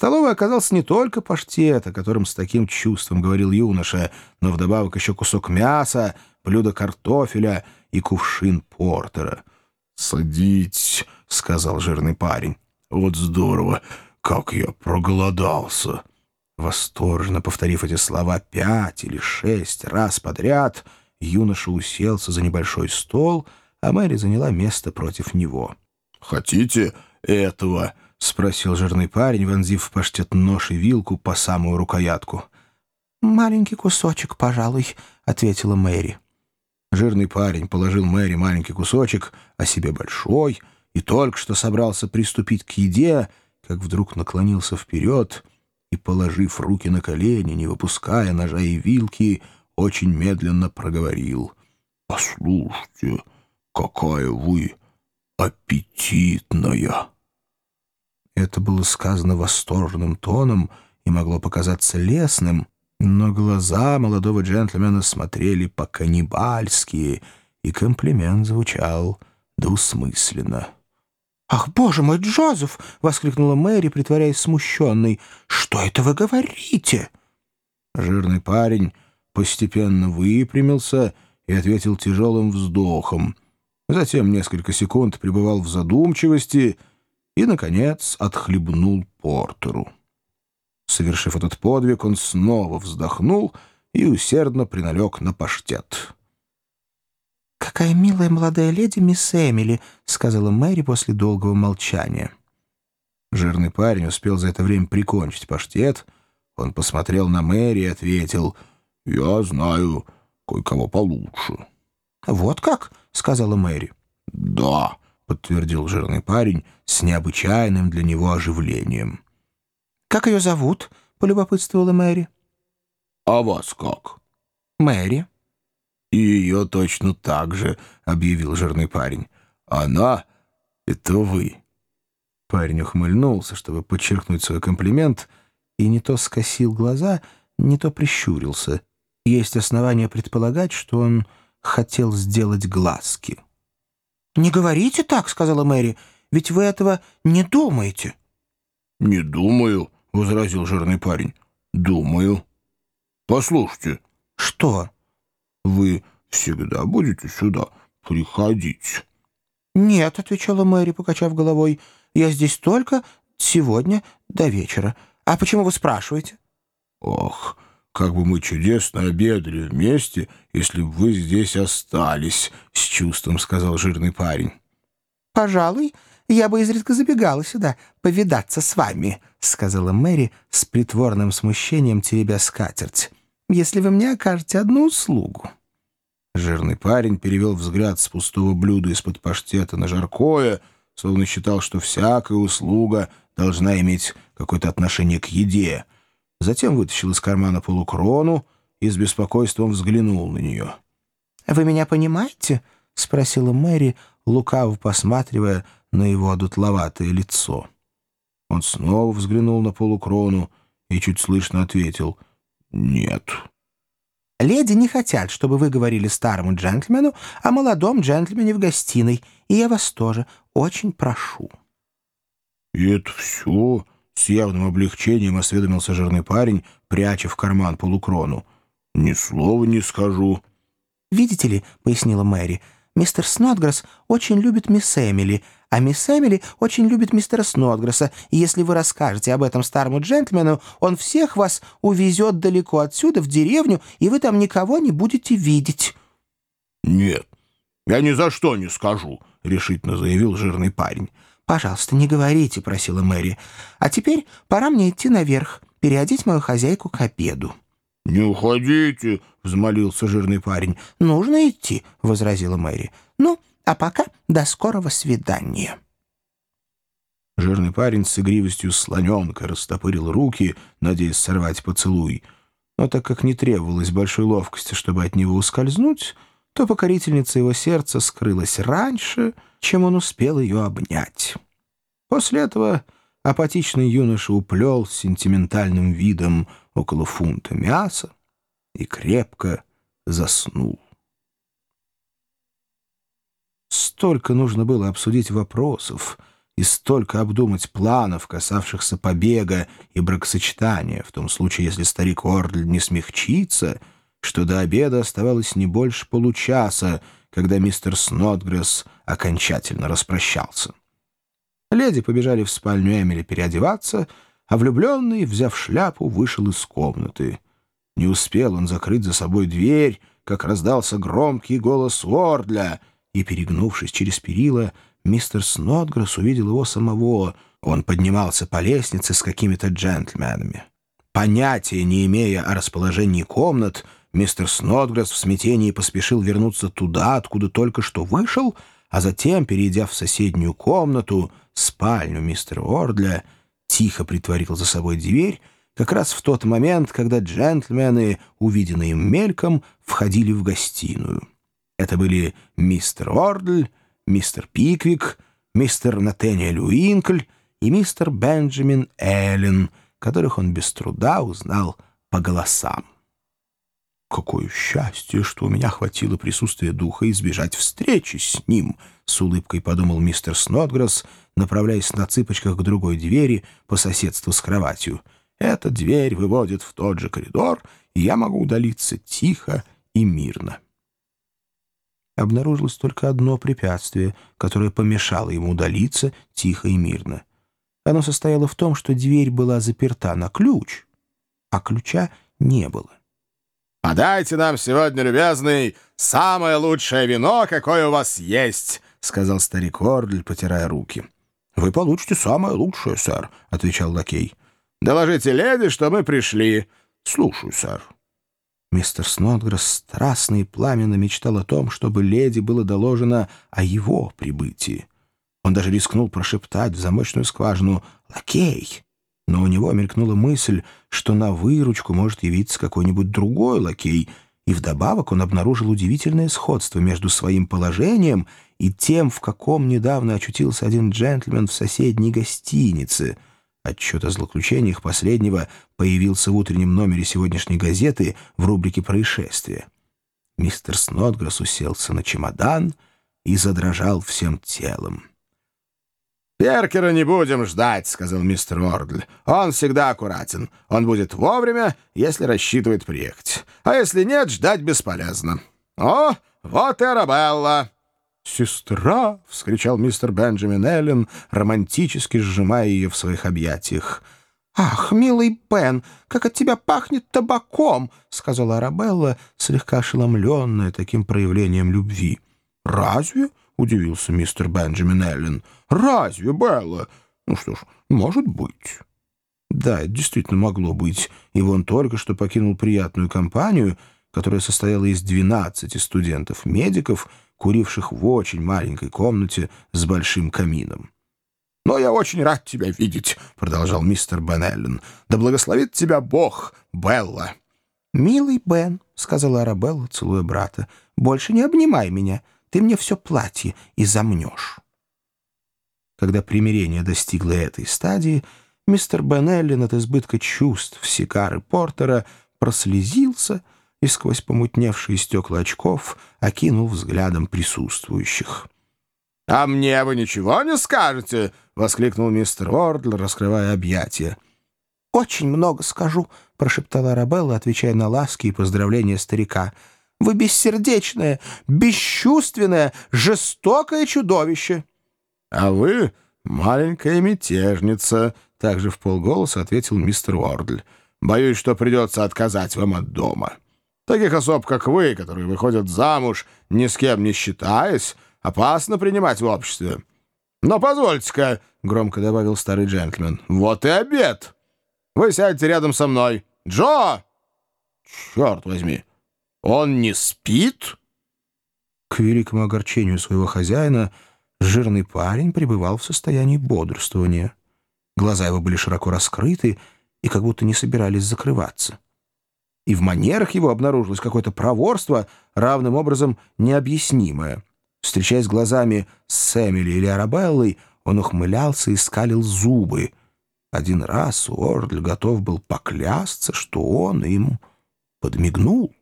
столовой оказался не только паштет, о котором с таким чувством говорил юноша, но вдобавок еще кусок мяса, блюдо картофеля и кувшин портера. «Садитесь», — сказал жирный парень. «Вот здорово, как я проголодался». Восторженно повторив эти слова пять или шесть раз подряд, юноша уселся за небольшой стол, а Мэри заняла место против него. «Хотите этого?» — спросил жирный парень, вонзив в паштет нож и вилку по самую рукоятку. «Маленький кусочек, пожалуй», — ответила Мэри. Жирный парень положил Мэри маленький кусочек, а себе большой, и только что собрался приступить к еде, как вдруг наклонился вперед и, положив руки на колени, не выпуская ножа и вилки, очень медленно проговорил. «Послушайте, какая вы аппетитная!» Это было сказано восторженным тоном и могло показаться лесным, но глаза молодого джентльмена смотрели по-каннибальски, и комплимент звучал двусмысленно. «Ах, боже мой, Джозеф!» — воскликнула Мэри, притворяясь смущенной. «Что это вы говорите?» Жирный парень постепенно выпрямился и ответил тяжелым вздохом. Затем несколько секунд пребывал в задумчивости и, наконец, отхлебнул портеру. Совершив этот подвиг, он снова вздохнул и усердно приналег на паштет. «Какая милая молодая леди мисс Эмили», — сказала Мэри после долгого молчания. Жирный парень успел за это время прикончить паштет. Он посмотрел на Мэри и ответил, «Я знаю кое-кого получше». «Вот как?» — сказала Мэри. «Да», — подтвердил жирный парень с необычайным для него оживлением. «Как ее зовут?» — полюбопытствовала Мэри. «А вас как?» «Мэри». «И ее точно так же», — объявил жирный парень. «Она — это вы». Парень ухмыльнулся, чтобы подчеркнуть свой комплимент, и не то скосил глаза, не то прищурился. Есть основания предполагать, что он хотел сделать глазки. «Не говорите так», — сказала Мэри, — «ведь вы этого не думаете». «Не думаю», — возразил жирный парень. «Думаю. Послушайте». «Что?» «Вы всегда будете сюда приходить?» «Нет», — отвечала Мэри, покачав головой. «Я здесь только сегодня до вечера. А почему вы спрашиваете?» «Ох, как бы мы чудесно обедали вместе, если бы вы здесь остались», — с чувством сказал жирный парень. «Пожалуй, я бы изредка забегала сюда повидаться с вами», — сказала Мэри с притворным смущением теребя скатерть, «если вы мне окажете одну услугу». Жирный парень перевел взгляд с пустого блюда из-под паштета на жаркое, словно считал, что всякая услуга должна иметь какое-то отношение к еде. Затем вытащил из кармана полукрону и с беспокойством взглянул на нее. «Вы меня понимаете?» — спросила Мэри, лукаво посматривая на его одутловатое лицо. Он снова взглянул на полукрону и чуть слышно ответил «Нет». «Леди не хотят, чтобы вы говорили старому джентльмену о молодом джентльмене в гостиной, и я вас тоже очень прошу». «И это все?» — с явным облегчением осведомился жирный парень, пряча в карман полукрону. «Ни слова не скажу». «Видите ли», — пояснила Мэри, — Мистер Снотгресс очень любит мисс Эмили, а мисс Эмили очень любит мистера Снотгресса, и если вы расскажете об этом старому джентльмену, он всех вас увезет далеко отсюда, в деревню, и вы там никого не будете видеть». «Нет, я ни за что не скажу», — решительно заявил жирный парень. «Пожалуйста, не говорите», — просила Мэри. «А теперь пора мне идти наверх, переодеть мою хозяйку к обеду». «Не уходите», — взмолился жирный парень. «Нужно идти», — возразила Мэри. «Ну, а пока до скорого свидания». Жирный парень с игривостью слоненка растопырил руки, надеясь сорвать поцелуй. Но так как не требовалось большой ловкости, чтобы от него ускользнуть, то покорительница его сердца скрылась раньше, чем он успел ее обнять. После этого апатичный юноша уплел с сентиментальным видом около фунта мяса и крепко заснул. Столько нужно было обсудить вопросов, и столько обдумать планов, касавшихся побега и бракосочетания, в том случае, если старик Ордль не смягчится, что до обеда оставалось не больше получаса, когда мистер Снотгресс окончательно распрощался. Леди побежали в спальню Эмили переодеваться, а влюбленный, взяв шляпу, вышел из комнаты. Не успел он закрыть за собой дверь, как раздался громкий голос Уордля, и, перегнувшись через перила, мистер Снотгресс увидел его самого. Он поднимался по лестнице с какими-то джентльменами. Понятия не имея о расположении комнат, мистер Снотгресс в смятении поспешил вернуться туда, откуда только что вышел, а затем, перейдя в соседнюю комнату, спальню мистера Ордля, тихо притворил за собой дверь, как раз в тот момент, когда джентльмены, увиденные им мельком, входили в гостиную. Это были мистер Ордль, мистер Пиквик, мистер Натаниэль Уинкль и мистер Бенджамин Эллен, которых он без труда узнал по голосам. «Какое счастье, что у меня хватило присутствия духа избежать встречи с ним!» — с улыбкой подумал мистер Снотгресс, направляясь на цыпочках к другой двери по соседству с кроватью. «Эта дверь выводит в тот же коридор, и я могу удалиться тихо и мирно» обнаружилось только одно препятствие, которое помешало ему удалиться тихо и мирно. Оно состояло в том, что дверь была заперта на ключ, а ключа не было. «Подайте нам сегодня, любезный, самое лучшее вино, какое у вас есть», — сказал старик Ордль, потирая руки. «Вы получите самое лучшее, сэр», — отвечал лакей. «Доложите леди, что мы пришли». «Слушаю, сэр». Мистер Снотгресс страстно и пламенно мечтал о том, чтобы леди было доложено о его прибытии. Он даже рискнул прошептать в замочную скважину «Лакей!», но у него мелькнула мысль, что на выручку может явиться какой-нибудь другой лакей, и вдобавок он обнаружил удивительное сходство между своим положением и тем, в каком недавно очутился один джентльмен в соседней гостинице — Отчет о злоключениях последнего появился в утреннем номере сегодняшней газеты в рубрике «Происшествия». Мистер Снотгресс уселся на чемодан и задрожал всем телом. «Перкера не будем ждать», — сказал мистер Ордль. «Он всегда аккуратен. Он будет вовремя, если рассчитывает приехать. А если нет, ждать бесполезно. О, вот и Арабелла!» «Сестра!» — вскричал мистер Бенджамин Эллен, романтически сжимая ее в своих объятиях. «Ах, милый Бен, как от тебя пахнет табаком!» — сказала Арабелла, слегка ошеломленная таким проявлением любви. «Разве?» — удивился мистер Бенджамин Эллен. «Разве, Белла? Ну что ж, может быть». Да, это действительно могло быть, и он только что покинул приятную компанию, которая состояла из двенадцати студентов-медиков, куривших в очень маленькой комнате с большим камином. «Но я очень рад тебя видеть», — продолжал мистер Бен Эллен. «Да благословит тебя Бог, Белла». «Милый Бен», — сказала Арабелла, целуя брата, — «больше не обнимай меня. Ты мне все платье и замнешь». Когда примирение достигло этой стадии, мистер Бен Эллен от избытка чувств Сикары Портера прослезился — и сквозь помутневшие стекла очков окинул взглядом присутствующих. «А мне вы ничего не скажете?» — воскликнул мистер Ордл, раскрывая объятия. «Очень много скажу», — прошептала Арабелла, отвечая на ласки и поздравления старика. «Вы бессердечное, бесчувственное, жестокое чудовище!» «А вы маленькая мятежница», — также в полголоса ответил мистер Уордль. «Боюсь, что придется отказать вам от дома». Таких особ, как вы, которые выходят замуж, ни с кем не считаясь, опасно принимать в обществе. Но позвольте-ка, — громко добавил старый джентльмен, — вот и обед. Вы сядьте рядом со мной. Джо! Черт возьми, он не спит? К великому огорчению своего хозяина жирный парень пребывал в состоянии бодрствования. Глаза его были широко раскрыты и как будто не собирались закрываться и в манерах его обнаружилось какое-то проворство, равным образом необъяснимое. Встречаясь глазами с Эмили или Арабеллой, он ухмылялся и скалил зубы. Один раз Уордль готов был поклясться, что он им подмигнул.